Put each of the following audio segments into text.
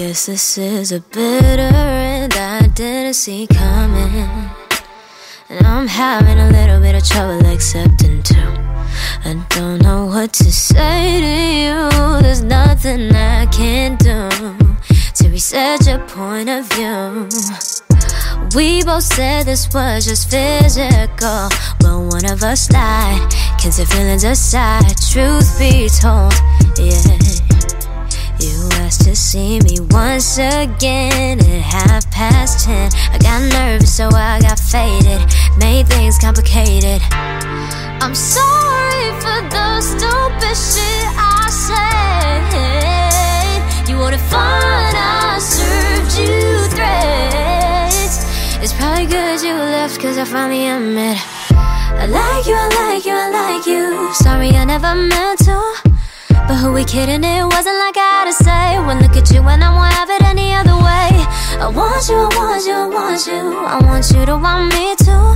Guess this is a bitter end I didn't see coming. And I'm having a little bit of trouble accepting too. I don't know what to say to you. There's nothing I can do to reset your point of view. We both said this was just physical, but one of us lied. Can't say feelings aside, truth be told, yeah. To see me once again at half past ten. I got nervous, so I got faded, made things complicated. I'm sorry for the stupid shit I said. You wanted fun, I served you threats. It's probably good you left, cause I finally admit I like you, I like you, I like you. Sorry, I never meant who we kidding? It wasn't like I had to say. When look at you and I won't have it any other way. I want you, I want you, I want you. I want you to want me too.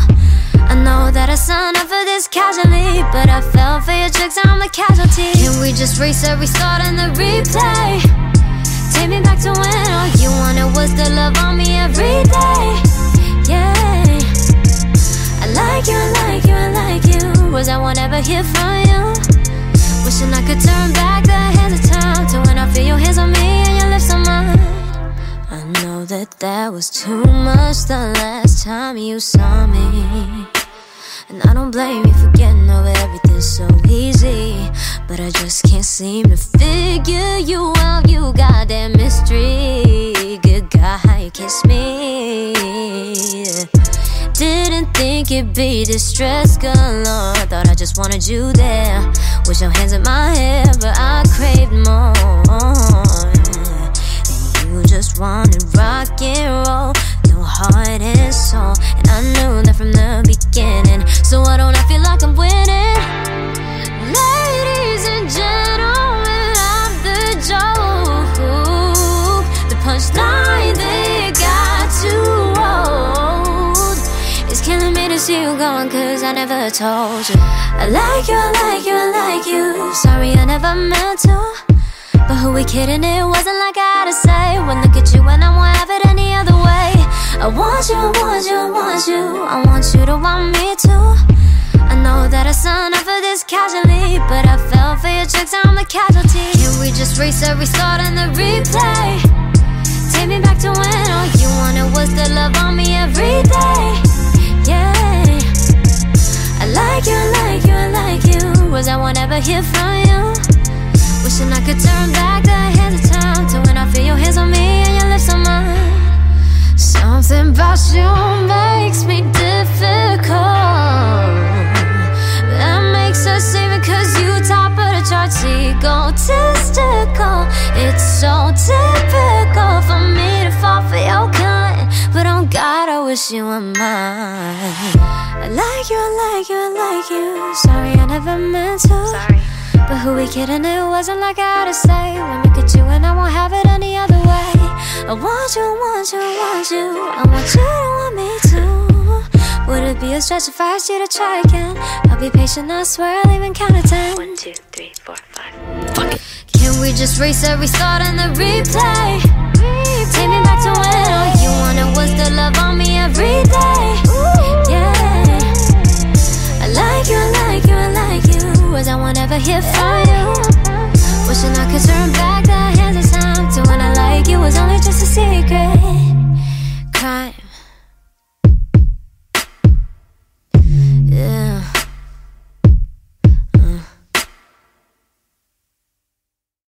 I know that I signed up for this casually, but I fell for your tricks, I'm the casualty. Can we just reset, restart, and the replay? Take me back to when all you wanted was the love know that was too much the last time you saw me. And I don't blame you for getting over everything so easy. But I just can't seem to figure you out. You got that mystery. Good guy, kiss me. Didn't think it'd be distress galore. Thought I just wanted you there. With your hands in my hair, but I craved more. The punchline they got too old. It's killing me to see you gone, cause I never told you. I like you, I like you, I like you. Sorry, I never meant to. But who we kidding? It wasn't like I had to say. When look at you and I won't have it any other way. I want you, I want you, I want you. I want you to want me too. I know that I signed up for this casually, but I fell for your tricks, I'm the casualty. Can we just reset, restart, and the replay? Take me back to when all oh, you wanted was the love on me every day. Yeah. I like you, I like you, I like you. Was I won't ever hear from you? Wishing I could turn back the hands of time to when I feel your hands on me and your lips on mine. Something about you makes me difficult. Wish you were mine. I like you, I like you, I like you. Sorry, I never meant to. Sorry. But who we kidding? It wasn't like I had to say. When look at you and I won't have it any other way. I want you, want you, want you. I want you to want me too. Would it be a stretch if I asked you to try again? I'll be patient, I swear I'll even count to ten. One, two, three, four, five. Fuck it. Can we just race every restart, and the replay? Take me back to when all you wanted was